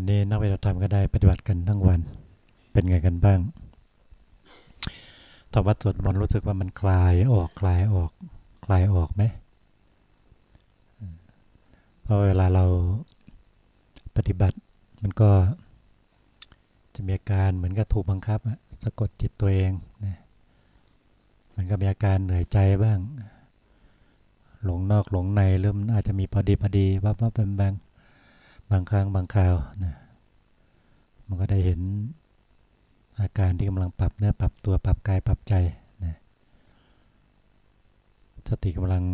วันนี้นักปฏิบัติธรรมก็ได้ปฏิบัติกันทั้งวัน เป็นไงกันบ้างตอวัดสวดมนต์รู้สึกว่ามันคลายออกคลายออกคลายออกไหมเพราะเวลาเราปฏิบัติมันก็จะมีอาการเหมือนกับถูกบังคับสะกดจิตตัวเองนะมันก็มีอาการเหนื่อยใจบ้าง หลงนอกหลงในเริ่มอาจจะมีพอดีพอดีวับวับเป็นบง บางครั้งบางคราวนะมันก็ได้เห็นอาการที่กำลังปรับเนื้อปรับตัวปรับกายปรับใจนะสติกำลัง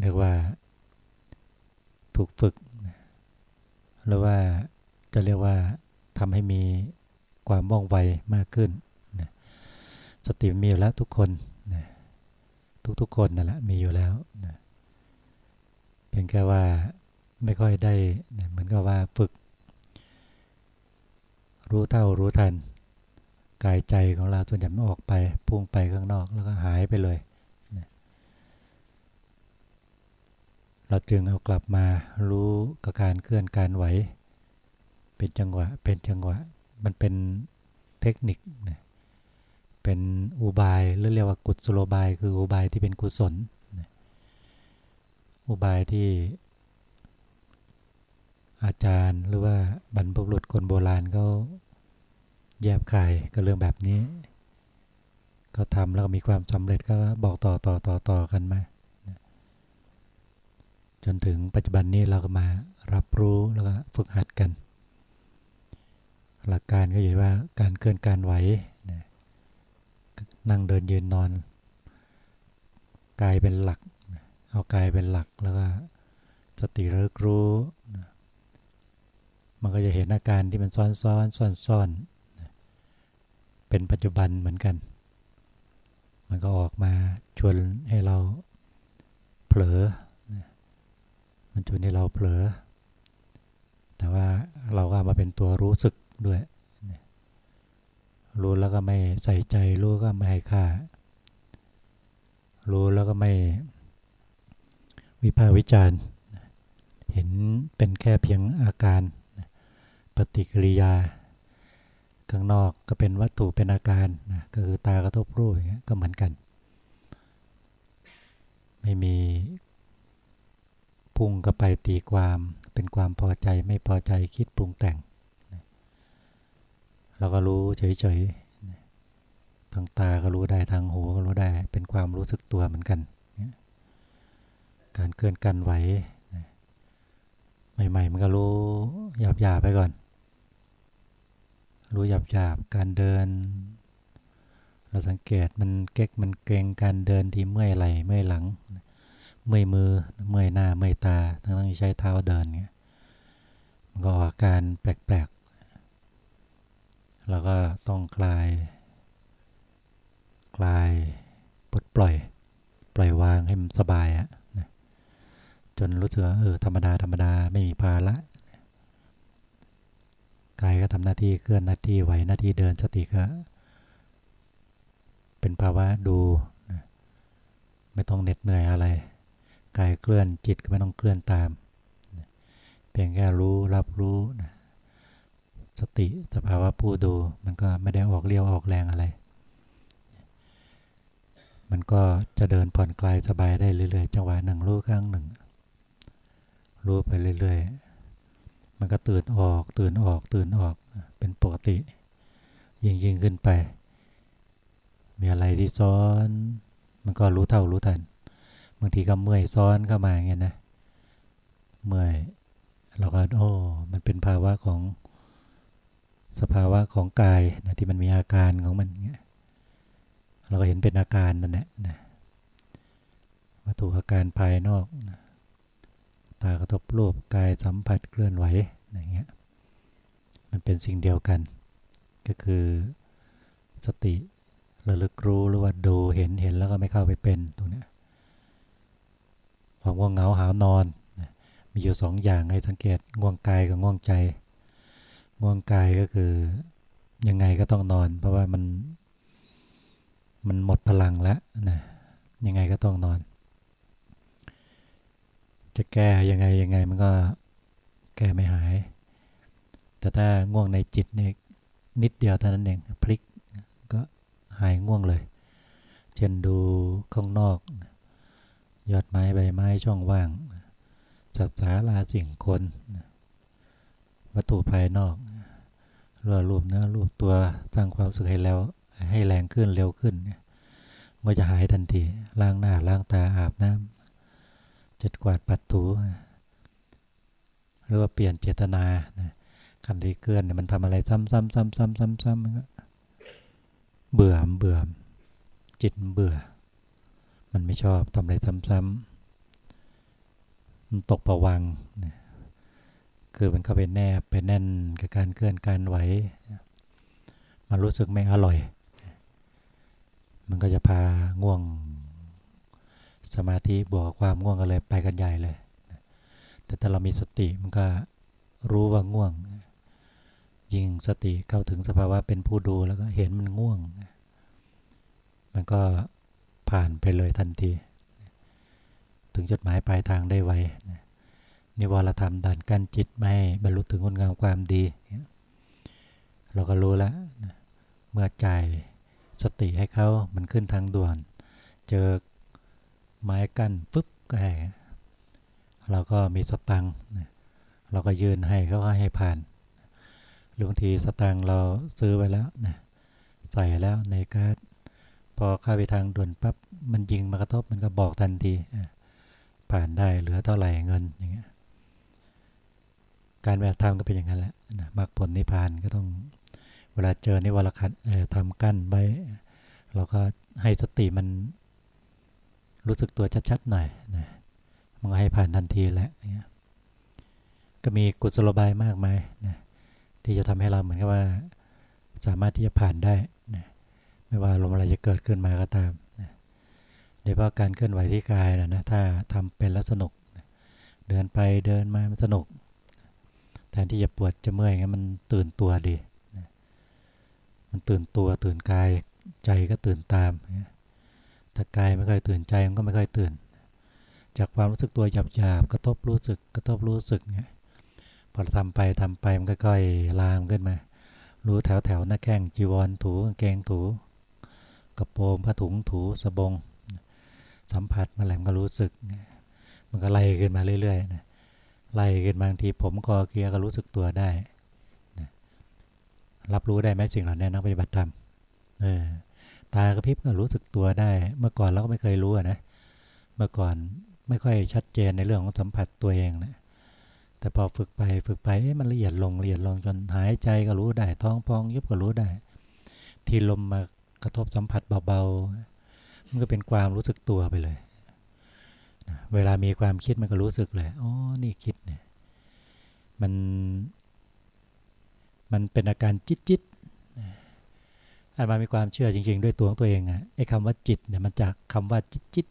เรียกว่า ถูกฝึกนะหรือว่าจะเรียกว่าทำให้มีความว่องไวมากขึ้นนะสติมีอยู่แล้วทุกคนนะทุกๆคนนั่นแหละมีอยู่แล้วนะเพียงแค่ว่า ไม่ค่อยได้เหมือนกับว่าฝึก รู้เท่ารู้ทัน กายใจของเราส่วนใหญ่ไม่ออกไปพุ่งไปข้างนอกแล้วก็หายไปเลย เราจึงเอากลับมารู้กับการเคลื่อนการไหว เป็นจังหวะเป็นจังหวะมันเป็นเทคนิคนะเป็นอุบายหรือเรียกว่ากุศโลบาย คืออุบายที่เป็นกุศล อุบายที่ อาจารย์หรือว่าบรรพบุรุษคนโบราณเขาแยบคายกับเรื่องแบบนี้ ก็ทำแล้วก็มีความสำเร็จก็บอกต่อต่อต่อต่อกันมาจนถึงปัจจุบันนี้เราก็มารับรู้แล้วก็ฝึกหัดกัน หลักการก็อยู่ว่าการเคลื่อนการไหวนั่งเดินยืนนอนกายเป็นหลัก เอากายเป็นหลักแล้วก็สติระลึกรู้ มันก็จะเห็นอาการที่มันซ้อนซ้อนซ้อนซ้อนเป็นปัจจุบันเหมือนกัน มันก็ออกมาชวนให้เราเผลอ มันชวนให้เราเผลอ แต่ว่าเราก็มาเป็นตัวรู้สึกด้วย รู้แล้วก็ไม่ใส่ใจ รู้ก็ไม่ให้ค่า รู้แล้วก็ไม่วิพากษ์วิจารณ์ เห็นเป็นแค่เพียงอาการ ปฏิกิริยา ข้างนอกก็เป็นวัตถุเป็นอาการนะก็คือตากระทบรูปอย่างเงี้ยก็เหมือนกัน ไม่มีพุ่งก็ไปตีความเป็นความพอใจไม่พอใจคิดปรุงแต่งเราก็รู้เฉยๆทางตาก็รู้ได้ทางหูก็รู้ได้ เป็นความรู้สึกตัวเหมือนกัน การเคลื่อนกันไหวใหม่ๆมันก็รู้หยาบๆไปก่อน รู้หยาบหยาบการเดิน เราสังเกตมันเก๊กมันเกรงการเดินที่เมื่อยไหล่เมื่อยหลัง เมื่อยมือเมื่อยหน้าเมื่อยตาทั้งทั้งใช้เท้าเดินเงี้ยมันก็อาการแปลกๆแล้วก็ต้องคลาย คลายปลดปล่อย ปล่อยวางให้มันสบายอะจนรู้สึกเออธรรมดาธรรมดาไม่มีภาระ กายก็ทำหน้าที่เคลื่อนหน้าที่ไหวหน้าที่เดินสติก็ เป็นภาวะดูไม่ต้องเหน็ดเหนื่อยอะไรกายเคลื่อนจิตก็ไม่ต้องเคลื่อนตามเพียงแค่รู้รับรู้สติสภาวะผู้ดูมันก็ไม่ได้ออกเลี้ยวออกแรงอะไร มันก็จะเดินผ่อนคลายสบายได้เรื่อยๆ จังหวะหนึ่งรู้ครั้งหนึ่ง รู้ไปเรื่อยๆ มันก็ตื่นออกตื่นออกตื่นออกเป็นปกติ ยิ่งยิ่งขึ้นไป มีอะไรที่ซ้อน มันก็รู้เท่ารู้ทัน บางทีก็เมื่อยซ้อนเข้ามาอย่างเงี้ยนะ เมื่อยเราก็โอ้มันเป็นภาวะของสภาวะของกายนะที่มันมีอาการของมันเงี้ยเราก็เห็นเป็นอาการนั่นแหละนะวัตถุอาการภายนอกนะตากระทบรูปกายสัมผัสเคลื่อนไหว อย่างเงี้ยมันเป็นสิ่งเดียวกัน ก็คือสติระลึกรู้หรือว่าดูเห็นเห็นแล้วก็ไม่เข้าไปเป็นตรงนี้ความง่วงเหงาหานอน มีอยู่สองอย่างให้สังเกตง่วงกายกับง่วงใจ ง่วงกายก็คือยังไงก็ต้องนอน เพราะว่ามันมันหมดพลังแล้วนะยังไงก็ต้องนอน จะแก้ยังไงยังไงมันก็ แก้ไม่หาย แต่ถ้าง่วงในจิตเนี่ยนิดเดียวเท่านั้นเองพลิกก็หายง่วงเลย เช่นดูข้างนอก ยอดไม้ใบไม้ช่องว่างสัตว์สาราสิ่งคน วัตถุภายนอกรัวรูปเนื้อรูปตัวสร้างความสึกให้แล้วให้แรงขึ้นเร็วขึ้นก็จะหายทันทีล้างหน้าล้างตาอาบน้ำจัดกวาดปัดถู หรือว่าเปลี่ยนเจตนาคันที่เกื้อนเนี่ยมันทำอะไรซ้ำๆซ้ำๆซ้ำๆมันก็เบื่อเบื่อจิตเบื่อ มันไม่ชอบทำอะไรซ้ำๆมันตกประวังคือมันเข้าไปแนบไปแน่นกับการเคลื่อนการไหวมันรู้สึกไม่อร่อย มันก็จะพาง่วงสมาธิบวกความง่วงก็เลยไปกันใหญ่เลย แต่ถ้าเรามีสติมันก็รู้ว่าง่วง ยิ่งสติเข้าถึงสภาวะเป็นผู้ดูแล้วก็เห็นมันง่วง มันก็ผ่านไปเลยทันที ถึงจุดหมายปลายทางได้ไวนิวรธรรมดันกั้นจิตไม่บรรลุถึงคุณงามความดี เราก็รู้แล้วเมื่อใจสติให้เขามันขึ้นทางด่วน เจอไม้กั้นปุ๊บก็ให้ เราก็มีสตังเราก็ยืนให้เขาให้ผ่านหรือบางทีสตังเราซื้อไว้แล้วนะใส่แล้วในการ์ดพอเข้าไปทางด่วนปั๊บมันยิงมากระทบมันก็บอกทันทีผ่านได้เหลือเท่าไหร่เงินอย่างเงี้ยการแบบทำก็เป็นอย่างนั้นแหละนะมรรคผลนิพพานก็ต้องเวลาเจอนิวรคันทำกั้นไว้เราก็ให้สติมันรู้สึกตัวชัดๆหน่อยนะ มันก็ให้ผ่านทันทีแหล้วก็มีกุศโลบายมากมายนะที่จะทำให้เราเหมือนกับว่า สามารถที่จะผ่านได้นะไม่ว่าลมอะไรจะเกิดขึ้นมาก็ตามนะโดยเฉพาะการเคลื่อนไหวที่กายนะนะถ้าทำเป็นแล้วสนุกนะเดินไปเดินมามันสนุกแทนที่จะปวดจะเมื่อยงั้นมันตื่นตัวดีนะมันตื่นตัวตื่นกายใจก็ตื่นตามนะถ้ากายไม่ค่อยตื่นใจมันก็ไม่ค่อยตื่น จากความรู้สึกตัวหยาบๆกระทบรู้สึกกระทบรู้สึกเนี่ยพอทำไปทำไปมันก็ค่อยลามขึ้นมา รู้แถวแถวหน้าแข้งจีวรถูกางเกงถูกระโปรงผ้าถุงถูสบง สัมผัสมาแหลมก็รู้สึก มันก็ไล่ขึ้นมาเรื่อยๆนะไล่ขึ้นบางทีผมคอเกียก็รู้สึกตัวได้นะรับรู้ได้ไหมสิ่งเหล่านี้นักปฏิบัติธรรมเออตากระพริบก็รู้สึกตัวได้ เมื่อก่อนเราก็ไม่เคยรู้นะเมื่อก่อน ไม่ค่อยชัดเจนในเรื่องของสัมผัสตัวเองนะแต่พอฝึกไปฝึกไปมันละเอียดลงละเอียดลงจนหายใจก็รู้ได้ท้องพองยุบก็รู้ได้ ทีลมมากระทบสัมผัสเบาๆ มันก็เป็นความรู้สึกตัวไปเลยเวลามีความคิดมันก็รู้สึกเลยอ๋อนี่คิดเนี่ยมันมันเป็นอาการจิตจิตอาจมามีความเชื่อจริง ๆ ด้วยตัวของตัวเองอะไอ้คำว่าจิตเนี่ยมันจากคำว่าจิตจิต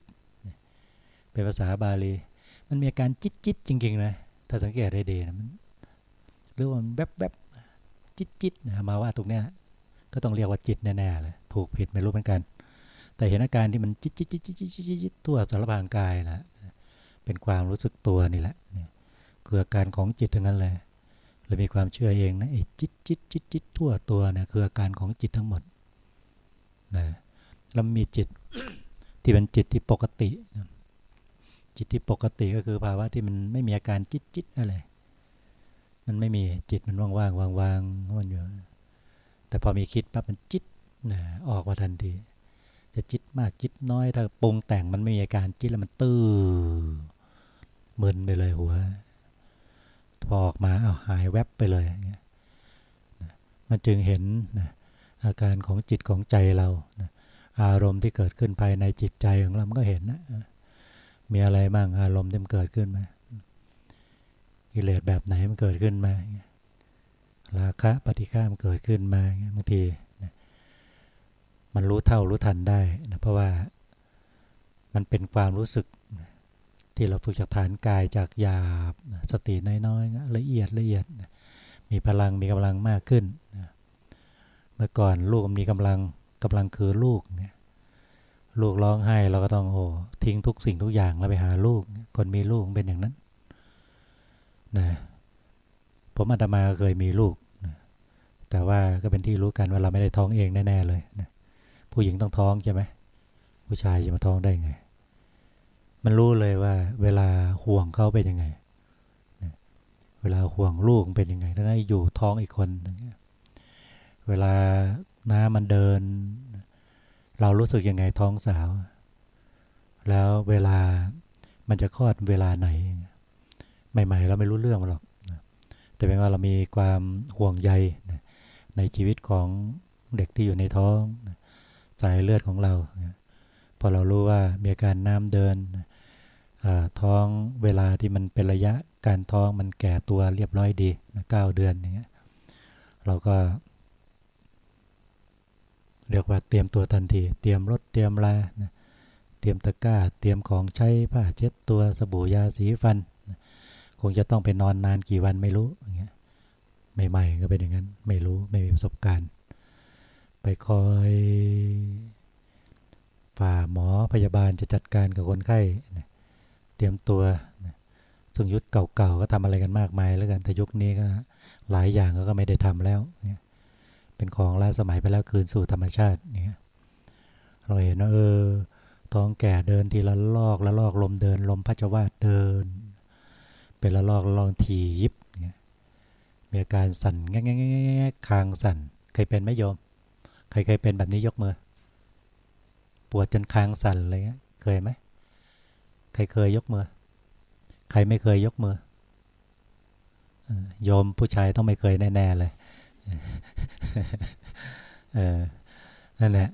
เป็นภาษาบาลี มันมีอาการจี๊ดจี๊ดจริงๆนะถ้าสังเกตได้ดีนะมันหรือว่ามันแวบแวบจี๊ดจี๊ดนะมาว่าตรงเนี้ยก็ต้องเรียกว่าจิตแน่ๆเลยถูกผิดไม่รู้เหมือนกัน แต่เห็นอาการที่มันจี๊ดจี๊ดจี๊ดจี๊ดจี๊ดจี๊ดทั่วสรรพางค์กายนะเป็นความรู้สึกตัวนี่แหละคืออาการของจิตทั้งนั้นเลยเลยมีความเชื่อเองนะไอ้จี๊ดจี๊ดจี๊ดจี๊ดทั่วตัวเนี่ยคืออาการของจิตทั้งหมดนะแล้วมีจิตที่เป็นจิตที่ปกตินะ จิตที่ปกติก็คือภาวะที่มันไม่มีอาการจิตจิตอะไร มันไม่มีจิตมันว่างๆวางๆมันอยู่ แต่พอมีคิดปั๊บมันจิตนะออกมาทันที จะจิตมากจิตน้อยถ้าปรุงแต่งมันไม่มีอาการจิตแล้วมันตื้อมึนไปเลยหัวพอออกมาเอาหายแวบไปเลยมันจึงเห็นนะอาการของจิตของใจเรานะอารมณ์ที่เกิดขึ้นภายในจิตใจของเราก็เห็นนะ มีอะไรบ้างอารมณ์ที่มันเกิดขึ้นมากิเลสแบบไหนมันเกิดขึ้นมาราคะปฏิฆามันเกิดขึ้นมาบางทีมันรู้เท่ารู้ทันได้นะเพราะว่ามันเป็นความรู้สึกที่เราฝึกจากฐานกายจากหยาบสติน้อยๆละเอียดละเอียด มีพลังมีกำลังมากขึ้น เมื่อก่อนลูกมีกำลังกำลังคือลูกเนี่ย ลูกร้องไห้เราก็ต้องโอ้ทิ้งทุกสิ่งทุกอย่างแล้วไปหาลูก คนมีลูกเป็นอย่างนั้นนะผมอาตมาเคยมีลูกนะแต่ว่าก็เป็นที่รู้กันว่าเราไม่ได้ท้องเองแน่ๆเลยนะผู้หญิงต้องท้องใช่ไหมผู้ชายจะมาท้องได้ไง มันรู้เลยว่า เวลาห่วงเขาเป็นยังไงนะเวลาห่วงลูกเป็นยังไงถ้าอยู่ท้องอีกคนเงี้ยเวลาน้ามันเดิน เรารู้สึกยังไงท้องสาว แล้วเวลามันจะคลอดเวลาไหน ใหม่ ๆ เราไม่รู้เรื่องหรอก แต่เป็นว่าเรามีความห่วงใยในชีวิตของเด็กที่อยู่ในท้องสายเลือดของเรา พอเรารู้ว่ามีอาการน้ำเดินท้องเวลาที่มันเป็นระยะการท้องมันแก่ตัวเรียบร้อยดีเก้าเดือนอย่างเงี้ยเราก็ เรียกว่าเตรียมตัวทันที เตรียมรถเตรียมลานะเตรียมตะกร้า เตรียมของใช้ผ้าเช็ดตัวสบู่ยาสีฟันนะคงจะต้องไปนอนนานกี่วันไม่รู้อย่างเงี้ยใหม่ๆก็เป็นอย่างนั้น ไม่รู้ไม่มีประสบการณ์ ไปคอยฝ่าหมอพยาบาลจะจัดการกับคนไข้นะเตรียมตัวนะซึ่งยุคเก่าๆก็ทำอะไรกันมากมายแล้วกันแต่ยุคนี้ก็หลายอย่างก็ไม่ได้ทำแล้วเนี่ย เป็นของล้าสมัยไปแล้วคืนสู่ธรรมชาติเนี่ยเราเห็นว่าเออท้องแก่เดินทีละลอกละลอกลมเดิน ลมพัชวาดเดิน เป็นละลอกลอกทียิบเนี่ยมีอาการสั่นแง่แง่แง่คางสั่นเคยเป็นไหมโยม ใครเคยเป็นแบบนี้ยกมือ ปวดจนคางสั่นเลยเคยไหมใครเคยยกมือ ใครไม่เคยยกมือโยมผู้ชายต้องไม่เคยแน่ๆเลย เออนั่นแหละ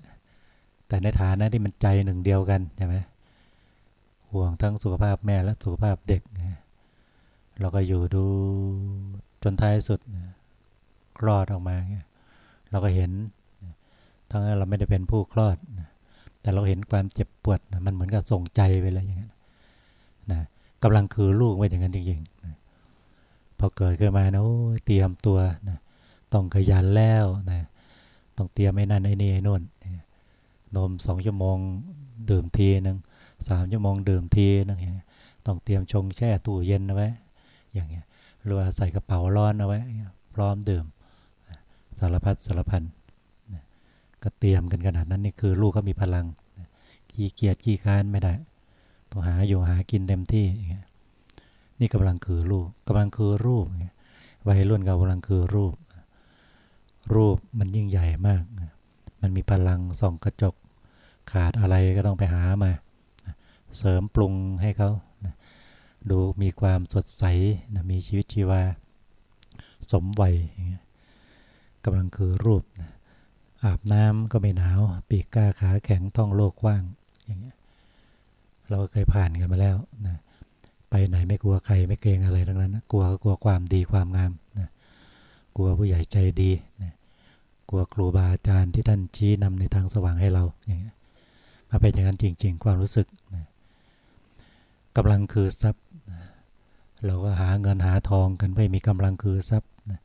แต่ในฐานะที่มันใจหนึ่งเดียวกันใช่ไหมห่วงทั้งสุขภาพแม่และสุขภาพเด็ก เราก็อยู่ดูจนท้ายสุดคลอดออกมา เราก็เห็น ทั้งนั้นเราไม่ได้เป็นผู้คลอด แต่เราเห็นความเจ็บปวด มันเหมือนกับส่งใจไปเลยอย่างนั้นนะกำลังคือลูกไว้อย่างนั้นจริงๆพอเกิดขึ้นมานะโอ้เตรียมตัวนะ ต้องขยันแล้วนะต้องเตรียมไอ้นั่นไอ้นี่ไอ้นู่นนมสองชั่วโมงดื่มทีหนึ่งสามชั่วโมงดื่มทีนึงต้องเตรียมชงแช่ตู้เย็นเอาไว้ อย่างเงี้ยหรือว่าใส่กระเป๋าร้อนเอาไว้ พร้อมดื่มสารพัดสารพันก็เตรียมกันขนาดนั้นนี่คือลูกก็มีพลังขี้เกียจขี้ค้านไม่ได้ต้องหาอยู่หากินเต็มที่นี่กำลังคือลูกกำลังคือรูปวัยรุ่นกำลังคือรูป รูปมันยิ่งใหญ่มาก มันมีพลังส่องกระจก ขาดอะไรก็ต้องไปหามา เสริมปรุงให้เขา ดูมีความสดใส มีชีวิตชีวา สมวัยกำลังคือรูป อาบน้ำก็ไม่หนาว ปีกก้าขาแข็งท่องโลกกว้าง อย่างเงี้ย เราเคยผ่านกันมาแล้วนะไปไหนไม่กลัวใครไม่เกรงอะไรทั้งนั้น กลัวก็กลัวความดีความงามนะ กลัวผู้ใหญ่ใจดีนะกลัวครูบาอาจารย์ที่ท่านชี้นำในทางสว่างให้เราอย่างเงี้ยมาเป็นอย่างนั้นจริง ๆ ความรู้สึกนะกำลังคือทรัพย์นะเราก็หาเงินหาทองกันเพื่มีกำลังคือทรัพย์นะ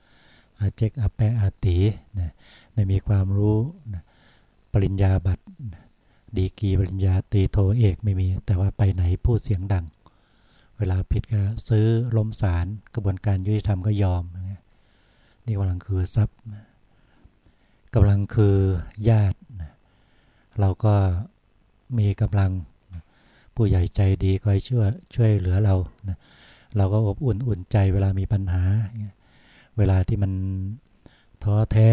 อาเจกอาแปะอาตีนะไม่มีความรู้นะปริญญาบัตรดีกีปริญญาตีโทเอกไม่มี แต่ว่าไปไหนพูดเสียงดัง เวลาผิดก็ซื้อล้มศาลกระบวนการยุติธรรมก็ยอม นี่กำลังคือทรัพย์กำลังคือญาติเราก็มีกำลังผู้ใหญ่ใจดีคอยช่วยช่วยเหลือเราเราก็อบอุ่นอุ่นใจเวลามีปัญหา เวลาที่มันท้อแท้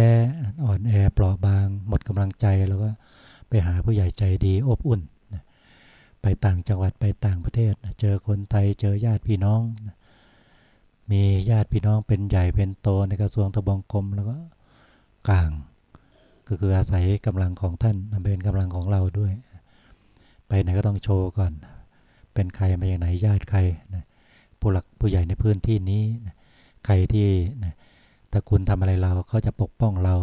อ่อนแอเปราะบาง หมดกำลังใจเราก็ไปหาผู้ใหญ่ใจดีอบอุ่น ไปต่างจังหวัดไปต่างประเทศ เจอคนไทยเจอญาติพี่น้อง มีญาติพี่น้องเป็นใหญ่เป็นโตในกระทรวงทบวงกรมแล้วก็กลาง ก็คืออาศัยกำลังของท่านเป็นกำลังของเราด้วย ไปไหนก็ต้องโชว์ก่อน เป็นใครมาอย่างไหนญาติใครนะผู้หลักผู้ใหญ่ในพื้นที่นี้นะใครที่นะถ้าคุณทำอะไรเราเขาจะปกป้องเรา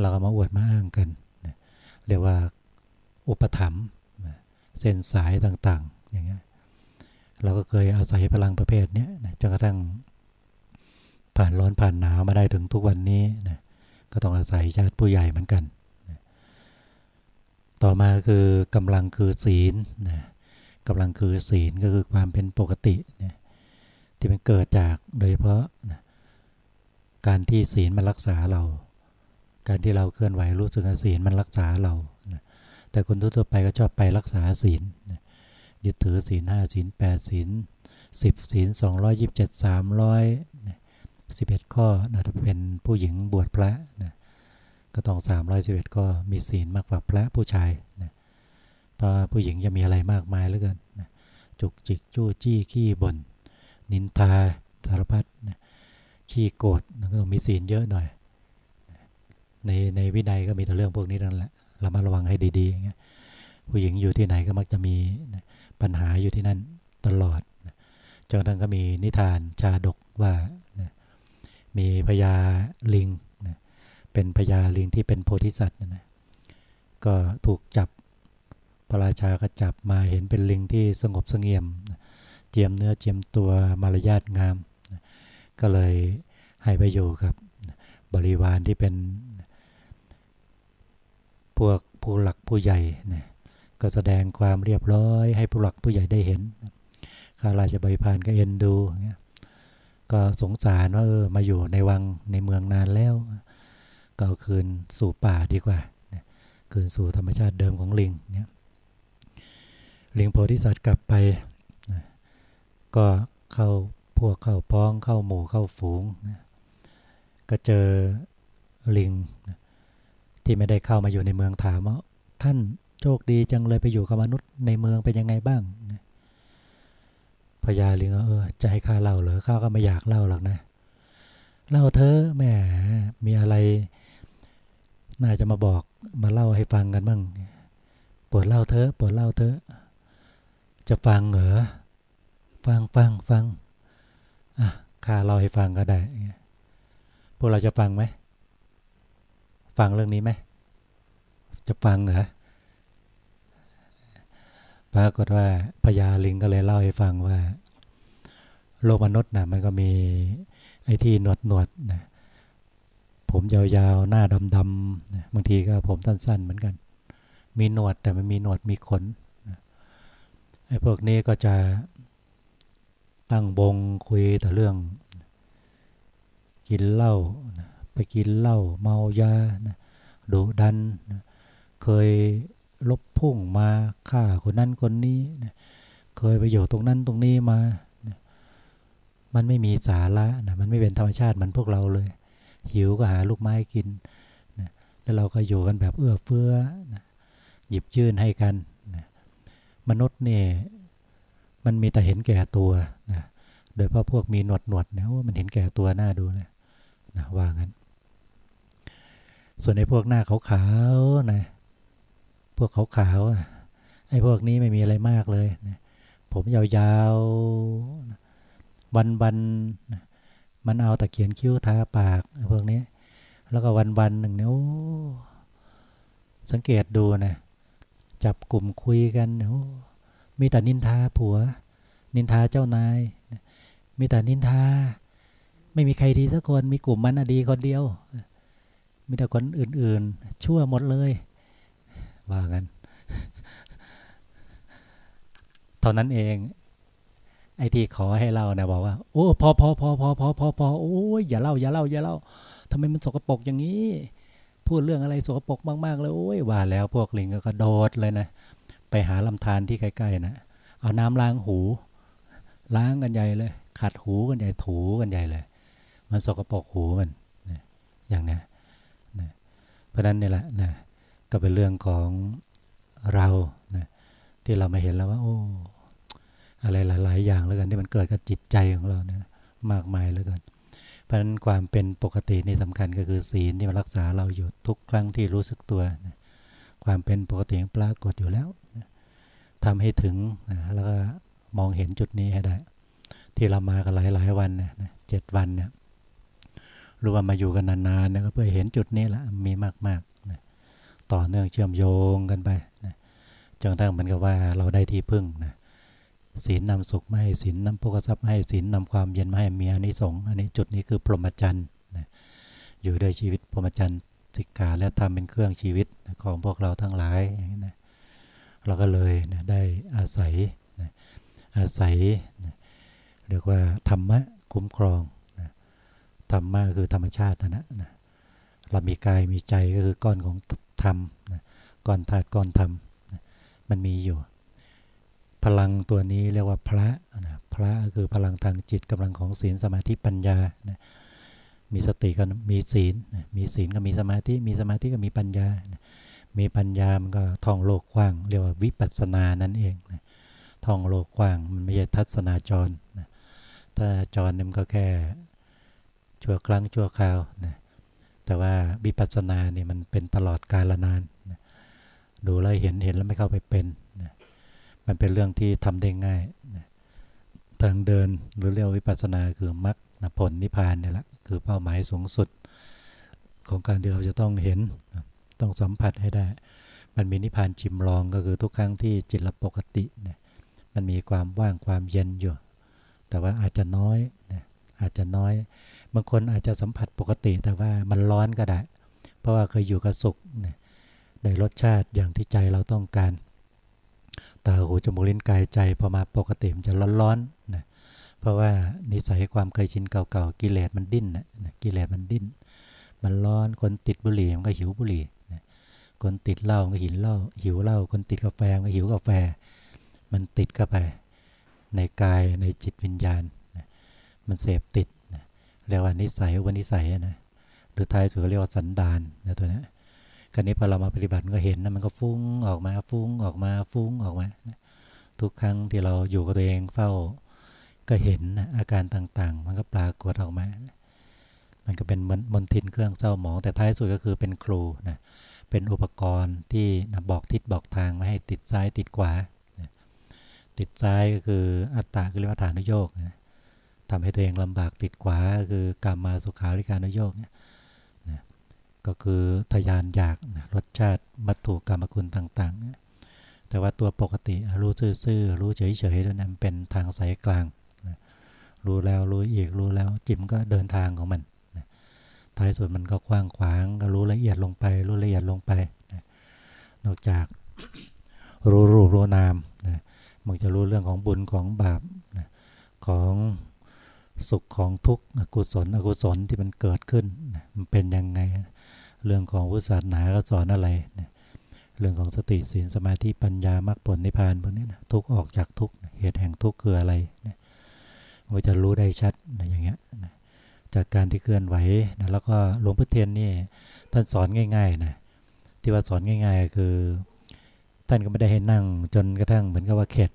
เราก็มาอวดมาอ้างกันนะเรียกว่าอุปถัมภ์เส้นสายต่างๆอย่างเงี้ย เราก็เคยอาศัยพลังประเภทนี้นะจนกระทั่งผ่านร้อนผ่านหนาวมาได้ถึงทุกวันนี้นะก็ต้องอาศัยญาติผู้ใหญ่เหมือนกันต่อมาคือกำลังคือศีลนะกำลังคือศีลก็คือความเป็นปกตินะที่มันเกิดจากโดยเฉพาะนะการที่ศีลมันรักษาเรา การที่เราเคลื่อนไหวรู้สึกศีลมันรักษาเราแต่คนทั่วไปก็ชอบไปรักษาศีล ยึดถือศีลห้าศีลแปดศีลสิบศีลสองร้อยยิบเจ็ดสามร้อยสิบเอ็ดข้อนะเป็นผู้หญิงบวชพระนะก็ต้องสามร้อยสิบเอ็ดข้อมีศีลมากกว่าพระผู้ชายนะพระผู้หญิงจะมีอะไรมากมายเหลือเกินนะจุกจิกจู้จี้ขี้บน่นนินทาสารพัดนะขี้โกรธก็ต้องมีศีลเยอะหน่อยในในวินัยก็มีแต่เรื่องพวกนี้นั่นแหละเรามาระวังให้ดีๆผู้หญิงอยู่ที่ไหนก็มักจะมี ปัญหาอยู่ที่นั่นตลอดจนนั้นก็มีนิทานชาดกว่านะมีพญาลิงนะเป็นพญาลิงที่เป็นโพธิสัตว์นะก็ถูกจับพระราชาก็จับมาเห็นเป็นลิงที่สงบสงเงียมนะเจียมเนื้อเจียมตัวมารยาทงามนะก็เลยให้ไปอยู่กับบริวารที่เป็นพวกผู้หลักผู้ใหญ่นะ ก็แสดงความเรียบร้อย ให้ผู้หลักผู้ใหญ่ได้เห็นข้าราชบริพารก็เอ็นดูก็สงสารว่าเออมาอยู่ในวังในเมืองนานแล้ว ก็เอาคืนสู่ป่าดีกว่าคืนสู่ธรรมชาติเดิมของลิงเนี่ยลิงโพธิสัตว์กลับไป ก็เข้าพวกเข้าพ้องเข้าหมู่เข้าฝูง ก็เจอลิงที่ไม่ได้เข้ามาอยู่ในเมืองถามว่าท่าน โชคดีจังเลยไปอยู่กับมนุษย์ในเมืองเป็นยังไงบ้างพญาลิงเออจะให้ข้าเล่าเหรอข้าก็ไม่อยากเล่าหรอกนะเล่าเธอแหมมีอะไร น่าจะมาบอกมาเล่าให้ฟังกันบ้างปวดเล่าเธอปวดเล่าเธอจะฟังเหรอฟังฟังฟังอะข้าเล่าให้ฟังก็ได้พวกเราจะฟังไหมฟังเรื่องนี้ไหมจะฟังเหรอ ปรากฏว่าพญาลิงก็เลยเล่าให้ฟังว่า โลกมนุษย์นะมันก็มีไอ้ที่หนวดหนวดนะผมยาวๆ หน้าดำๆนะบางทีก็ผมสั้นๆเหมือนกัน มีหนวดแต่ไม่มีหนวดมีขนนะไอ้พวกนี้ก็จะตั้งบงคุยแต่เรื่อง กินเหล้านะไปกินเหล้าเมายานะดุดันนะเคย ลบพุ่งมาฆ่าคนนั้นคนนี้นะเคยไปอยู่ตรงนั้นตรงนี้มานะมันไม่มีสาระนะมันไม่เป็นธรรมชาติเหมือนพวกเราเลย หิวก็หาลูกไม้กินนะแล้วเราก็อยู่กันแบบเอื้อเฟื้อนะหยิบยื่นให้กันนะมนุษย์เนี่ยมันมีแต่เห็นแก่ตัวนะโดยเพราะพวกมีหนวดหนวดเนี่ยมันเห็นแก่ตัวหน้าดูเลยนะว่างั้น ส่วนในพวกหน้าขาวๆนะ พวกขาวๆไอ้พวกนี้ไม่มีอะไรมากเลย ผมยาวๆวันๆมันเอาตะเกียนคิ้วทาปากพวกนี้ แล้วก็วันๆหนึ่งเนี่ยสังเกตดูนะจับกลุ่มคุยกันเนี่ยมีแต่นินทาผัว นินทาเจ้านาย มีแต่นินทา ไม่มีใครดีสักคน มีกลุ่มมันอดีคนเดียว มีแต่คนอื่น ๆ ชั่วหมดเลย ว่ากันเท่านั้นเอง ไอ้ที่ขอให้เล่านะบอกว่า โอ้พอพอพอพอพอพอพอโอ้ยอย่าเล่าอย่าเล่าอย่าเล่าทำไมมันสกปรกอย่างนี้ พูดเรื่องอะไรสกปรกมากๆเลยโอ้ยว่าแล้วพวกลิงก็กระโดดเลยนะไปหาลำธารที่ใกล้ๆนะเอาน้ำล้างหู ล้างกันใหญ่เลย ขัดหูกันใหญ่ถูกันใหญ่เลย มันสกปรกหูมันอย่างนี้เพราะนั้นนี่แหละนะ ก็เป็นเรื่องของเรานะที่เรามาเห็นแล้วว่า โอ้อะไรหลาย ๆ อย่างแล้วกันที่มันเกิดกับจิตใจของเราเนี่ยมากมายแล้วกันเพราะฉะนั้นความเป็นปกตินี่สำคัญก็คือศีลที่มารักษาเราอยู่ทุกครั้งที่รู้สึกตัวนะความเป็นปกติปรากฏอยู่แล้วนะทำให้ถึงนะแล้วก็มองเห็นจุดนี้ให้ได้ ที่เรามากันหลาย ๆ วันนะเจ็ดวันเนี่ยรู้ว่ามาอยู่กันนานๆนะก็เพื่อเห็นจุดนี้ละมีมากๆ ต่อเนื่องเชื่อมโยงกันไปนะจนทั้งเหมือนกับว่าเราได้ที่พึ่งนะศีลนำสุขมาให้ศีลนำโภคทรัพย์มาให้ศีลนำความเย็นมาให้มีอนิสงส์อันนี้จุดนี้คือพรหมจรรย์นะอยู่ด้วยชีวิตพรหมจรรย์สิกขาและทำเป็นเครื่องชีวิตของพวกเราทั้งหลายอย่างนี้นะเราก็เลยนะได้อาศัยนะอาศัยนะเรียกว่าธรรมะคุ้มครองนะธรรมะคือธรรมชาตินะนะเรามีกายมีใจก็คือก้อนของ ธรรมนะก้อนธาตุก้อนธรรมนะมันมีอยู่ พลังตัวนี้เรียกว่าพระนะพระคือพลังทางจิตกำลังของศีลสมาธิปัญญานะมีสติก็มีศีลนะมีศีลก็มีสมาธิมีสมาธิก็มีปัญญานะมีปัญญามันก็ท่องโลกกว้าง เรียกว่าวิปัสสนานั่นเองนะท่องโลกกว้างมันไม่ใช่ทัศนาจรนะถ้าจรเนี่ยมันก็แค่ชั่วครั้งชั่วคราวนะ แต่ว่าวิปัสสนาเนี่ยมันเป็นตลอดกาลนานนะดูแล้วเห็นเห็นแล้วไม่เข้าไปเป็นนะมันเป็นเรื่องที่ทำได้ง่ายนะทางเดินหรือเรียกวิปัสสนาคือมรรคผลนิพพานเนี่ยแหละคือเป้าหมายสูงสุด ของการที่เราจะต้องเห็นต้องสัมผัสให้ได้ มันมีนิพพานจิมลองก็คือทุกครั้งที่จิตเราปกติเนี่ยมันมีความว่างความเย็นอยู่ แต่ว่าอาจจะน้อยนะ อาจจะน้อย บางคนอาจจะสัมผัสปกติแต่ว่ามันร้อนก็ได้ เพราะว่าเคยอยู่กับสุขนะได้รสชาติอย่างที่ใจเราต้องการ ตาหูจมูกลิ้นกายใจพอมาปกติมันจะร้อนๆนะเพราะว่านิสัยความเคยชินเก่าๆกิเลสมันดิ้นนะกิเลสมันดิ้น มันร้อนคนติดบุหรี่มันก็หิวบุหรี่นะคนติดเหล้าก็หิวเหล้าหิวเหล้าคนติดกาแฟก็หิวกาแฟ มันติดเข้าไป ในกายในจิตวิญญาณ มันเสพติดนะเรียกว่านิสัยวันนิสัยนะหรือท้ายสุดเรียกว่าสันดานนะตัวนี้คราวนี้พอเรามาปฏิบัติก็เห็นนะมันก็ฟุ้งออกมาฟุ้งออกมาฟุ้งออกมานะทุกครั้งที่เราอยู่กับตัวเองเฝ้าก็เห็นนะอาการต่างๆ มันก็ปรากฏออกมามันก็เป็นมนทินเครื่องเศร้าหมอง แต่ท้ายสุดก็คือเป็นครูนะเป็นอุปกรณ์ที่นะบอกทิศบอกทางไม่ให้ติดซ้ายติดขวานะติดซ้ายก็คืออัตตาคือเรียกว่าฐานุโยกนะ ทำให้ตัวเองลำบากติดขวาคือกรรมมาสุขาริการนุโยกเนะนะก็คือทยานอยากนะรสชาติมัตถุกรรมคุณต่างๆนะแต่ว่าตัวปกติรู้ซื่อๆรู้เฉยๆด้วยนะเป็นทางสายกลางรู้แล้วรู้อีกรู้แล้วจิมก็เดินทางของมันนะท้ายสุดมันก็กว้างขวางก็รู้ละเอียดลงไป รู้ละเอียดลงไปนะนอกจากรู้รูปรู้นามนะมันจะรู้เรื่องของบุญของบาปนะของ สุขของทุกข์กุศล อกุศลที่มันเกิดขึ้นมันเป็นยังไง เรื่องของวุศาสนาก็สอนอะไร เรื่องของสติสีลสมาธิปัญญามรรคผลนิพพานพวกนี้นะทุกออกจากทุกเหตุแห่งทุกคืออะไรนะก็จะรู้ได้ชัดนะอย่างเงี้ยนะจากการที่เคลื่อนไหวนะแล้วก็หลวงพ่อเทียนนี่ท่านสอนง่ายๆนะที่ว่าสอนง่าย ๆ คือ ท่านก็ไม่ได้ให้นั่งจนกระทั่งเหมือนกับว่าเข็ด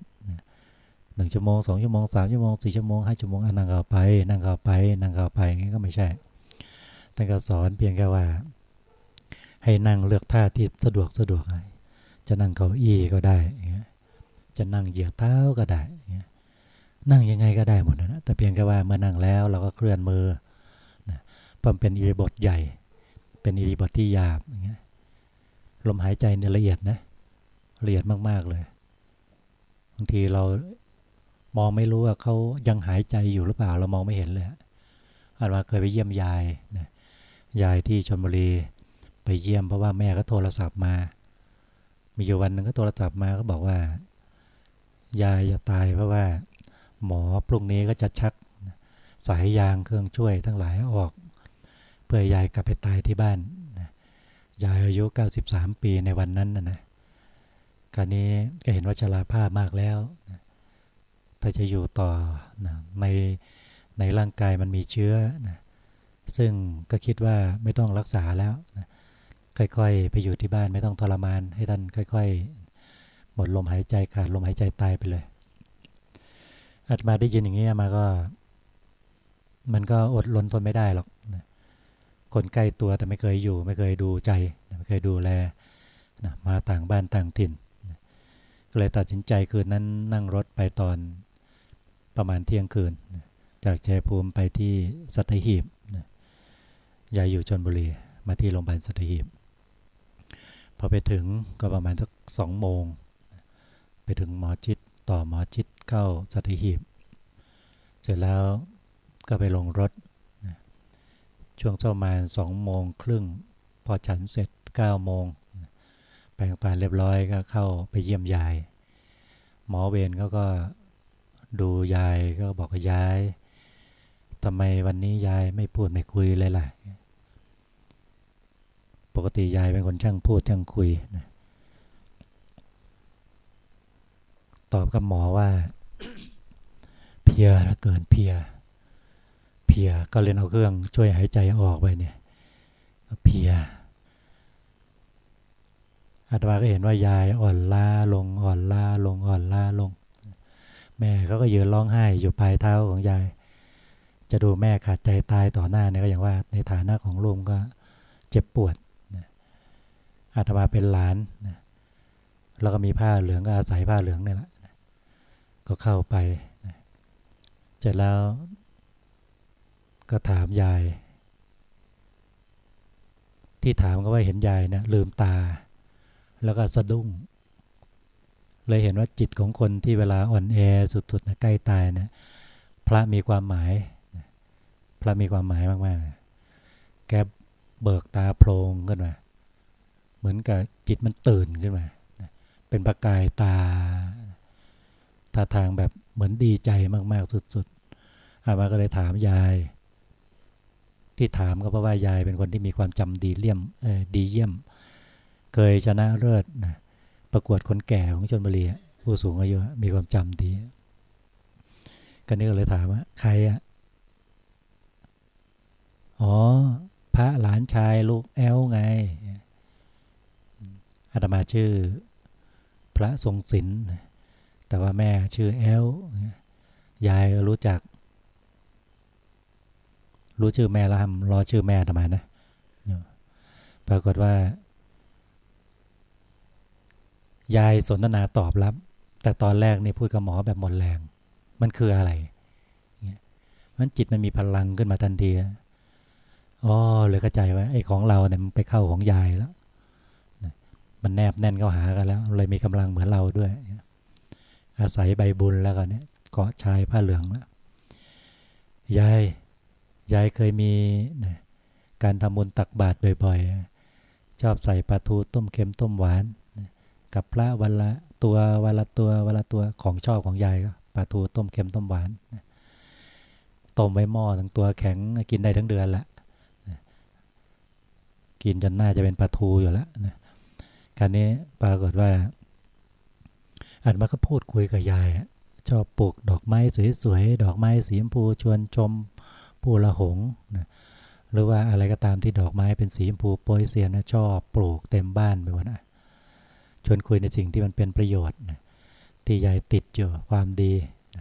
หนึ่งชั่วโมงสองชั่วโมงสามชั่วโมงสี่ชั่วโมงห้าชั่วโมงนั่งเข้าไป นั่งเข้าไป นั่งเข้าไปงนี้ก็ไม่ใช่ท่านก็สอนเพียงแค่ว่า ให้นั่งเลือกท่าที่สะดวกสะดวกจะนั่งเก้าอี้ก็ได้ จะนั่งเหยียดเท้าก็ได้ นั่งยังไงก็ได้หมดนะ แต่เพียงแค่ว่าเมื่อนั่งแล้วเราก็เคลื่อนมือนะเพราะเป็นอิริบทใหญ่ เป็นอิริบทที่หยาบอย่างเงี้ย ลมหายใจเนี่ยละเอียดนะ ละเอียดมาก ๆ เลย บางทีเรา มองไม่รู้ว่าเขายังหายใจอยู่หรือเปล่าเรามองไม่เห็นเลยอาจว่าเคยไปเยี่ยมยายนะยายที่ชลบุรีไปเยี่ยมเพราะว่าแม่ก็โทรศัพท์มา มีอยู่วันหนึ่งก็โทรศัพท์มาก็บอกว่า ยายจะตายเพราะว่า หมอพรุ่งนี้ก็จะชัก สายยางเครื่องช่วยทั้งหลายออก เพื่อยายกลับไปตายที่บ้านยายอายุ 93 ปีในวันนั้นนะนะการนี้ก็เห็นว่าชราภาพมากแล้วนะ ถ้าจะอยู่ต่อนะในในร่างกายมันมีเชื้อนะซึ่งก็คิดว่าไม่ต้องรักษาแล้วนะค่อยๆ ไปอยู่ที่บ้านไม่ต้องทรมาน ให้ท่านค่อย ๆ หมดลมหายใจขาดลมหายใจตายไปเลยอาตมาได้ยินอย่างนี้มาก็ มันก็อดลนทนไม่ได้หรอกนะคนใกล้ตัวแต่ไม่เคยอยู่ ไม่เคยดูใจ ไม่เคยดูแลนะมาต่างบ้านต่างถิ่นนะก็เลยตัดสินใจคืนนั้นนั่งรถไปตอน ประมาณเที่ยงคืน จากชัยภูมิไปที่สัตหีบยายอยู่ชนบุรีมาที่โรงพยาบาลสัตหีบพอไปถึงก็ประมาณสักสองโมง ไปถึงหมอจิตต่อหมอจิตเข้าสัตหีบ เสร็จแล้วก็ไปลงรถ ช่วงประมาณสองโมงครึ่งพอฉันเสร็จเก้าโมงแปลงปานเรียบร้อยก็เข้าไปเยี่ยมยาย หมอเวรเขาก็ ดูยายก็บอกยายทำไมวันนี้ยายไม่พูดไม่คุยเลยล่ะ ปกติยายเป็นคนช่างพูดช่างคุยนะตอบกับหมอว่า เพียแล้วเกินเพีย เพียก็เลยเอาเครื่องช่วยหายใจออกไปเนี่ยเพียอาตมาก็เห็นว่ายายอ่อนล้าลงอ่อนล้าลงอ่อนล้าลง แม่เขาก็ยืนร้องไห้อยู่ปลายเท้าของยาย จะดูแม่ขาดใจตายต่อหน้าเนี่ยก็อย่างว่า ในฐานะของลุงก็เจ็บปวดอาตมาเป็นหลานนะแล้วก็มีผ้าเหลืองก็อาศัยผ้าเหลืองนี่แหละก็เข้าไปนะเสร็จแล้วก็ถามยาย ที่ถามก็ว่าเห็นยายนะลืมตา แล้วก็สะดุ้ง เลยเห็นว่าจิตของคนที่เวลาอ่อนแอสุดๆนะใกล้ตายนะพระมีความหมาย พระมีความหมายมากๆ แกเบิกตาโพลงขึ้นมา เหมือนกับจิตมันตื่นขึ้นมา เป็นประกายตาท่าทางแบบเหมือนดีใจมากๆสุดๆอามาก็เลยถามยาย ที่ถามก็เพราะว่ายายเป็นคนที่มีความจำดีเลี่ยมดีเยี่ยม เคยชนะเลิศนะ ประกวดคนแก่ของชนบุรีผู้สูงอายุมีความจำดีกันนี้ก็เลยถามว่า ใครอะอ๋อ พระหลานชายลูกแอลไงอาตมาชื่อ พระทรงศิลป์แต่ว่าแม่ชื่อแอลยายรู้จัก รู้ชื่อแม่แล้วทำรอชื่อแม่ทำไมนะปรากฏว่า ยายสนทนาตอบรับ แต่ตอนแรกนี่พูดกับหมอแบบหมดแรง มันคืออะไรมันจิตมันมีพลังขึ้นมาทันทีอ๋อเลยกระจายว่าไอ้ของเราเนี่ยมันไปเข้าของยายแล้วมันแนบแน่นเข้าหากันแล้ว เลยมีกำลังเหมือนเราด้วย อาศัยใบบุญแล้วกันเนี่ยเกาะชายผ้าเหลืองแล้วยายยายเคยมีนะการทำบุญตักบาตรบ่อยๆ ชอบใส่ปลาทูต้มเค็มต้มหวาน กับพระวันละตัววันละตัววันละตัวของชอบของยายก็ปลาทูต้มเค็มต้มหวานต้มไว้หม้อทั้งตัวแข็งกินได้ทั้งเดือนละกินจนหน่าจะเป็นปลาทูอยู่แล้วนะการนี้ปรากฏว่าอันมาก็พูดคุยกับยายชอบปลูกดอกไม้สวยๆดอกไม้สีชมพูชวนชมปูละหงนะหรือว่าอะไรก็ตามที่ดอกไม้เป็นสีชมพูโปรยเซียนนะชอบปลูกเต็มบ้านไปหมดนะ ชวนคุยในสิ่งที่มันเป็นประโยชน์นะที่ยายติดอยู่ความดี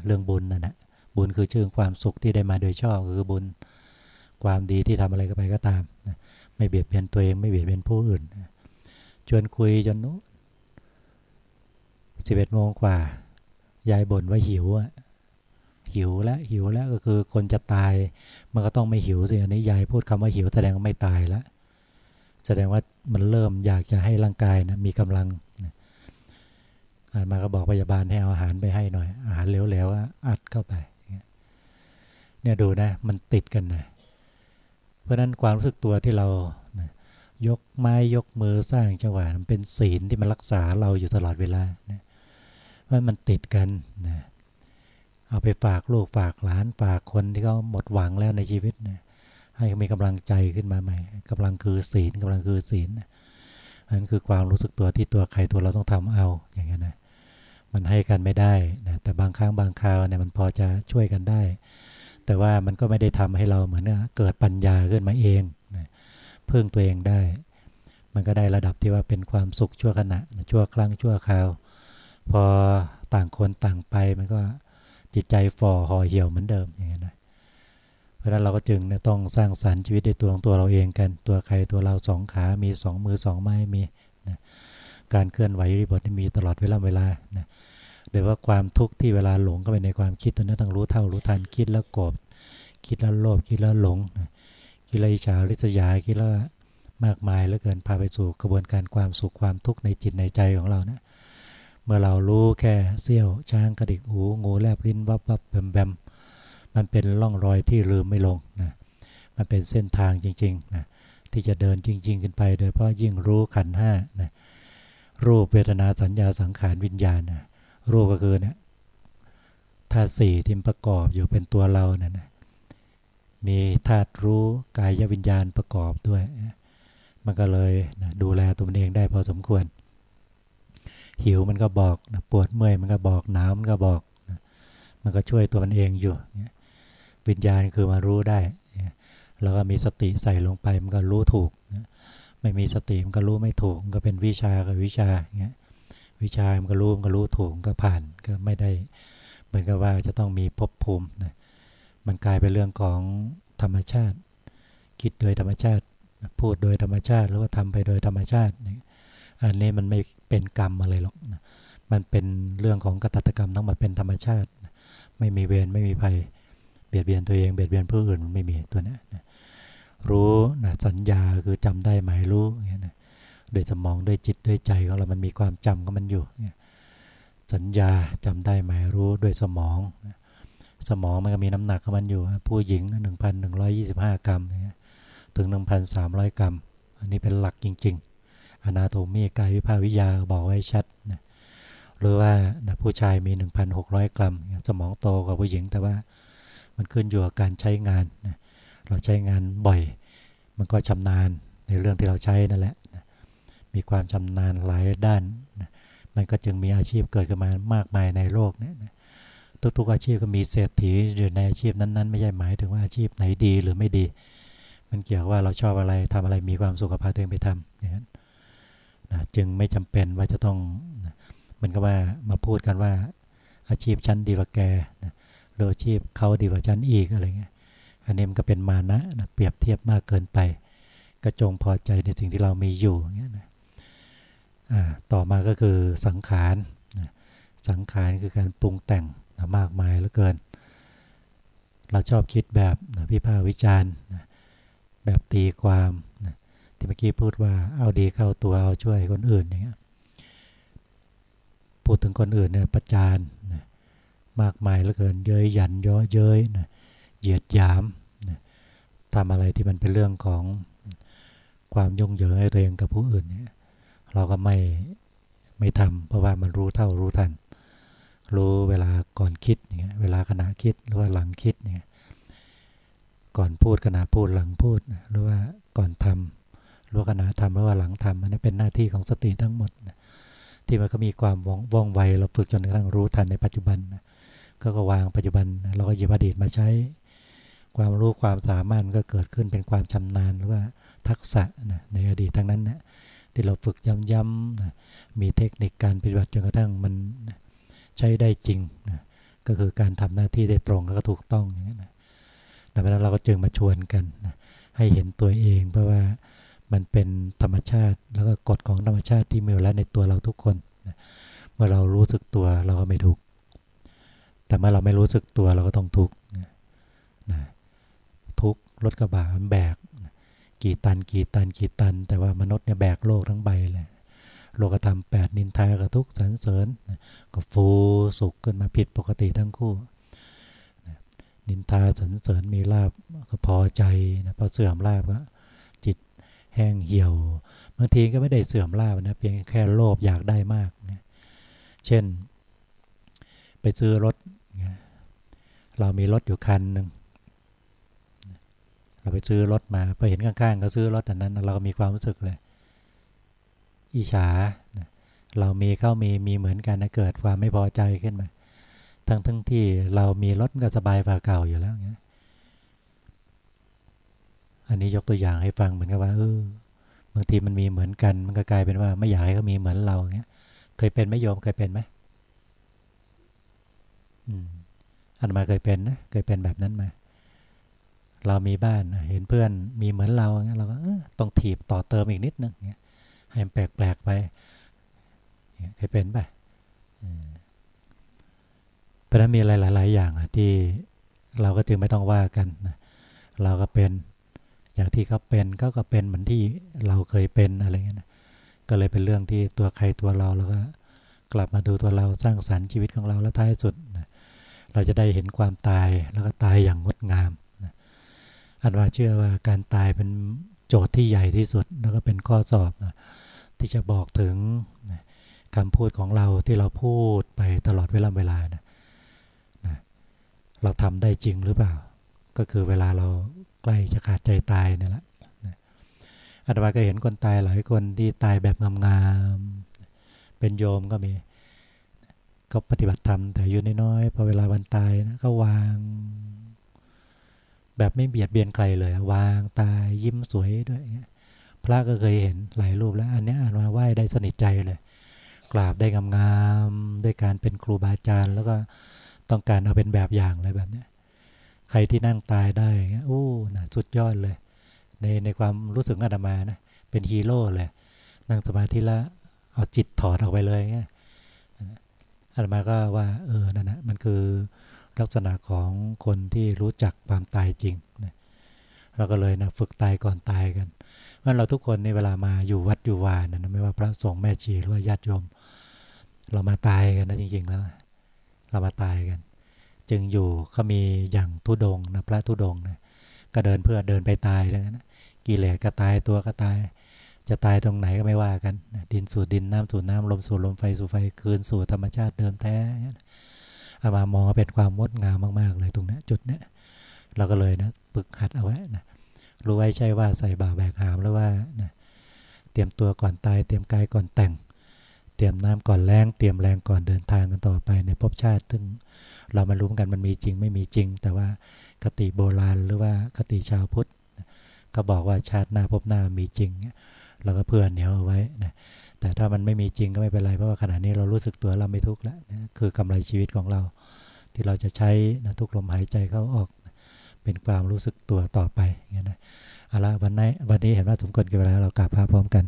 เรื่องบุญนั่นแหะบุญคือชื่อความสุขที่ได้มาโดยชอบคือบุญความดีที่ทำอะไรก็ไปก็ตามนะไม่เบียดเบียนตัวเองไม่เบียดเบียนผู้อื่นชวนคุยจนนู้นสิบเอ็ดโมงกว่ายายบ่นว่าหิวอะหิวแล้วหิวแล้วก็คือคนจะตายมันก็ต้องไม่หิวสิอันนี้ยายพูดคำว่าหิวแสดงว่าไม่ตายแล้วแสดงว่ามันเริ่มอยากจะให้ร่างกายนะมีกำลัง มาก็บอกพยาบาลให้เอาอาหารไปให้หน่อย อาหารเหลวๆอัดเข้าไปเนี่ยดูนะ มันติดกันนะเพราะนั้นความรู้สึกตัวที่เรานะยกไม้ยกมือสร้างจังหวะมันเป็นศีลที่มันรักษาเราอยู่ตลอดเวลานะว่ามันติดกันนะเอาไปฝากลูกฝากหลานฝากคนที่เขาหมดหวังแล้วในชีวิตนะให้มีกำลังใจขึ้นมาใหม่กำลังคือศีลกำลังคือศีลนั่นคือความรู้สึกตัวที่ตัวใครตัวเราต้องทำเอาอย่างเงี้ยนะ มันให้กันไม่ได้นะแต่บางครั้งบางคราวเนี่ยมันพอจะช่วยกันได้ แต่ว่ามันก็ไม่ได้ทำให้เราเหมือนเกิดปัญญาขึ้นมาเองนะพึ่งตัวเองได้ มันก็ได้ระดับที่ว่าเป็นความสุขชั่วขณะชั่วครั้งชั่วคราว พอต่างคนต่างไปมันก็จิตใจฝ่อห่อเหี่ยวเหมือนเดิมอย่างนี้นะเพราะฉะนั้นเราก็จึงต้องสร้างสรรค์ชีวิตในตัวของตัวเราเองกัน ตัวใครตัวเราสองขา มีสองมือสองไม้มีนะ การเคลื่อนไหวริบทมีตลอดเวลาเวลานะหรือว่าความทุกข์ที่เวลาหลงก็ไปในความคิดตัวนี้ต้องรู้เท่ารู้ทันคิดแล้วโกรธคิดแล้วโลภคิดแล้วหลงคิดแล้วอิจฉาริษยาคิดแล้วมากมายแล้วเกินพาไปสู่กระบวนการความสุขความทุกข์ในจิตในใจของเรานะเมื่อเรารู้แค่เสี้ยวช้างกระดิกหูงูแลบลิ้นวับวับแบมแบมมันเป็นร่องรอยที่ลืมไม่ลงนะมันเป็นเส้นทางจริงๆนะที่จะเดินจริง ๆ ขึ้นไป โดยเพราะยิ่งรู้ขันห้านะ รูปเวทนาสัญญาสังขารวิญญาณนะรูปก็คือเนี่ยธาตุสี่ที่ประกอบอยู่เป็นตัวเรานี่ยนะมีธาตุรู้กายวิญญาณประกอบด้วย มันก็เลยนะดูแลตัวมันเองได้พอสมควร หิวมันก็บอกนะปวดเมื่อยมันก็บอกหนาวมันก็บอกนะมันก็ช่วยตัวมันเองอยู่ วิญญาณคือมารู้ได้ แล้วก็มีสติใส่ลงไปมันก็รู้ถูกนะ ไม่มีสติมันก็รู้ไม่ถูกมันก็เป็นวิชากับวิชาเงี้ยวิชามันก็รู้มันก็รู้ถูกก็ผ่านก็ไม่ได้ เหมือนกับว่าจะต้องมีภพภูมินะมันกลายเป็นเรื่องของธรรมชาติ คิดโดยธรรมชาติ พูดโดยธรรมชาติ หรือว่าทำไปโดยธรรมชาติอันนี้มันไม่เป็นกรรมอะไรหรอกนะมันเป็นเรื่องของกตัตกรรมทั้งหมดเป็นธรรมชาติ ไม่มีเวรไม่มีภัย เบียดเบียนตัวเองเบียดเบียนผู้อื่นมันไม่มีตัวนี้นะ รู้นะสัญญาคือจำได้หมายรู้อย่างนี้นะโดยสมองด้วยจิตด้วยใจของเรา มันมีความจำของมันอยู่สัญญาจำได้หมายรู้ด้วยสมอง สมองมันก็มีน้ำหนักของมันอยู่ ผู้หญิง 1,125 กรัมถึง 1,300 กรัม อันนี้เป็นหลักจริง ๆ อนาโตมีกายวิภาควิยาบอกไว้ชัดนะหรือว่านะผู้ชายมี 1,600 กรัม สมองโตกว่าผู้หญิงแต่ว่ามันขึ้นอยู่กับการใช้งานนะ เราใช้งานบ่อย มันก็ชำนาญในเรื่องที่เราใช้นั่นแหละมีความชำนาญหลายด้านมันก็จึงมีอาชีพเกิดขึ้นมามากมายในโลกเนี้นะทุกๆอาชีพก็มีเศรษฐีอยู่ในอาชีพนั้น ๆ ไม่ใช่หมายถึงว่าอาชีพไหนดีหรือไม่ดี มันเกี่ยวว่าเราชอบอะไรทำอะไรมีความสุขภาตัวเองไปทำอย่างนั้นนะจึงไม่จำเป็นว่าจะต้องนะมันก็ว่ามาพูดกันว่าอาชีพชั้นดีกว่าแกนะหรืออาชีพเขาดีกว่าชั้นอีกอะไรเงี้ย อันนี้มันก็เป็นมานะนะเปรียบเทียบมากเกินไปก็จงพอใจในสิ่งที่เรามีอยู่อย่างเงี้ยนะต่อมาก็คือสังขารสังขารคือการปรุงแต่งมากมายเหลือเกิน เราชอบคิดแบบพิพากวิจารณ์แบบตีความที่เมื่อกี้พูดว่าเอาดีเข้าตัวเอาช่วยคนอื่นอย่างเงี้ยพูดถึงคนอื่นเนี่ยประจานมากมายเหลือเกินเย้ยหยันย่อเย้ย เหยียดหยามทำอะไรที่มันเป็นเรื่องของความยุ่งเหยิงให้ตัวเองกับผู้อื่นเนี่ยเราก็ไม่ไม่ทำเพราะว่ามันรู้เท่ารู้ทัน รู้เวลาก่อนคิดอย่างเงี้ยเวลาขณะคิดหรือว่าหลังคิดเงี้ยก่อนพูดขณะพูดหลังพูดหรือว่าก่อนทำหรือขณะทำหรือว่าหลังทำอันนี้เป็นหน้าที่ของสติทั้งหมด ที่มันก็มีความว่องไวเราฝึกจนกระทั่งรู้ทันในปัจจุบันก็ก็วางปัจจุบันเราก็หยิบอดีตมาใช้ ความรู้ความสามารถก็เกิดขึ้นเป็นความชำนาญหรือว่าทักษะในอดีตทั้งนั้นนะที่เราฝึกย้ำๆมีเทคนิคการปฏิบัติจนกระทั่งมันใช้ได้จริงนะก็คือการทำหน้าที่ได้ตรงก็ถูกต้องอย่างนี้นะดังนั้นเราก็จึงมาชวนกันนะให้เห็นตัวเองเพราะว่ามันเป็นธรรมชาติ แล้วก็กฎของธรรมชาติที่มีอยู่แล้วในตัวเราทุกคนนะเมื่อเรารู้สึกตัวเราก็ไม่ทุกข์แต่เมื่อเราไม่รู้สึกตัวเราก็ต้องทุกข์นะ รถกระบะมันแบก กี่ตันกี่ตันกี่ตัน แต่ว่ามนุษย์เนี่ยแบกโลกทั้งใบเลยโลกธรรมแปดนินทากระทุกสรรเสริญก็ฟูสุขขึ้นมาผิดปกติทั้งคู่นินทาสรรเสริญมีลาบก็พอใจนะพอเสื่อมลาบก็จิตแห้งเหี่ยวบางทีก็ไม่ได้เสื่อมลาบนะเพียงแค่โลภอยากได้มากนะเช่น ไปซื้อรถ เรามีรถอยู่คันหนึ่ง เราไปซื้อรถมาพอเห็นข้างๆก็ซื้อรถอันนั้น เราก็มีความรู้สึกเลยอิจฉาเรามีเข้ามีมีเหมือนกันนะเกิดความไม่พอใจขึ้นมา ทั้งทั้งที่เรามีรถก็สบายกว่าเก่าอยู่แล้วเงี้ยอันนี้ยกตัวอย่างให้ฟังเหมือนกับว่าเออบางทีมันมีเหมือนกัน มันก็กลายเป็นว่าไม่อยากให้เขามีเหมือนเราเงี้ย เคยเป็นไหมโยมเคยเป็นไหมอืมอันมาเคยเป็นนะเคยเป็นแบบนั้นมา เรามีบ้านเห็นเพื่อนมีเหมือนเราเราก็ต้องถีบต่อเติมอีกนิดนึงให้มันแปลกๆไปเคยเป็นป่ะเพราะนั้นมีหลาย ๆ อย่างที่เราก็จึงไม่ต้องว่ากันเราก็เป็นอย่างที่เขาเป็นก็ก็เป็นเหมือนที่เราเคยเป็นอะไรเงี้ยก็เลยเป็นเรื่องที่ตัวใครตัวเราแล้วก็กลับมาดูตัวเราสร้างสรรค์ชีวิตของเราแล้วท้ายสุดเราจะได้เห็นความตายแล้วก็ตายอย่างงดงาม อันว่าเชื่อว่าการตายเป็นโจทย์ที่ใหญ่ที่สุด แล้วก็เป็นข้อสอบนะที่จะบอกถึงนะคำพูดของเราที่เราพูดไปตลอดเวลาเวลานะนะเราทำได้จริงหรือเปล่า ก็คือเวลาเราใกล้จะขาดใจตายนี่แหละอาตมาก็เห็นคนตายหลายคนที่ตายแบบงามๆ เป็นโยมก็มี ก็ปฏิบัติธรรมแต่อายุน้อยๆ พอเวลาวันตายนะก็วาง แบบไม่เบียดเบียนใครเลยวางตายยิ้มสวยด้วยพระก็เคยเห็นหลายรูปแล้ว อันนี้อ่านมาไหว้ได้สนิทใจเลย กราบได้งามๆด้วยการเป็นครูบาอาจารย์แล้วก็ต้องการเอาเป็นแบบอย่างเลยแบบนี้ใครที่นั่งตายได้เงี้โอ้นะสุดยอดเลย ในในความรู้สึกอาตมานะเป็นฮีโร่เลย นั่งสมาธิแล้วเอาจิตถอดออกไปเลยเงี้ยอาตมาก็ว่าเออนั่นนะมันคือ ลักษณะของคนที่รู้จักความตายจริงนะเราก็เลยนะฝึกตายก่อนตายกันเพราะเราทุกคนในเวลามาอยู่วัดอยู่วานนะไม่ว่าพระสงฆ์แม่ชีหรือว่าญาติโยม เรามาตายกันนะจริง ๆ แล้ว เรามาตายกัน จึงอยู่เขามีอย่างทุดงนะพระทุดงนะก็เดินเพื่อเดินไปตายแล้วนะกิเลสก็ตายตัวก็ตาย จะตายตรงไหนก็ไม่ว่ากัน ดินสู่ดินน้ำสู่น้ำลมสู่ลมไฟสู่ไฟคืนสู่ธรรมชาติเดิมแท้ อามามองเป็นความงดงามมากๆเลยตรงนี้จุดเนี้ยเราก็เลยนะปึกหัดเอาไว้นะรู้ไว้ใช่ว่าใส่บ่าแบกหามหรือว่านะเตรียมตัวก่อนตาย เตรียมกายก่อนแต่ง เตรียมน้ำก่อนแรงเตรียมแรงก่อนเดินทางกันต่อไปในภพชาติซึ่งเรามารู้กันมันมีจริงไม่มีจริง แต่ว่าคติโบราณหรือว่าคติชาวพุทธก็บอกว่าชาติหน้าพบหน้ามีจริงเราก็เพื่อเหนียวเอาไว้นะ แต่ถ้ามันไม่มีจริงก็ไม่เป็นไรเพราะว่าขณะนี้เรารู้สึกตัวเราไม่ทุกข์แล้วนะคือกำไรชีวิตของเรา ที่เราจะใช้นะทุกลมหายใจเข้าออก เป็นความรู้สึกตัวต่อไปอย่างนี้นะเอาละวันนี้วันนี้เห็นว่าสมควรกับเวลาเรากลับพาพร้อมกัน